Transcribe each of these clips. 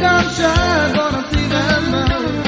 think I'm shy, gonna see them now.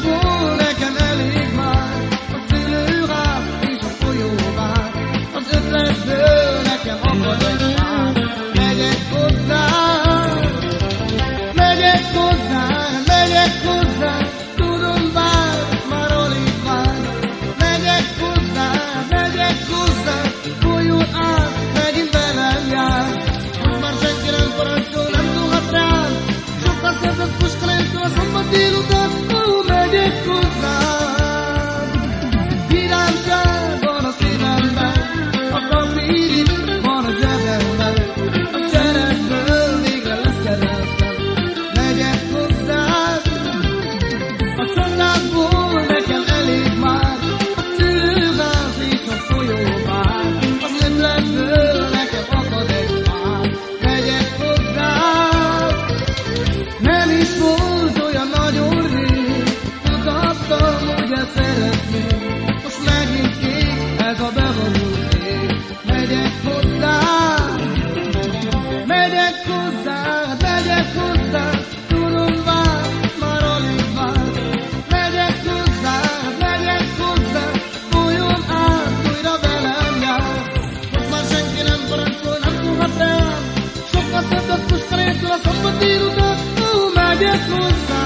Csatából ó,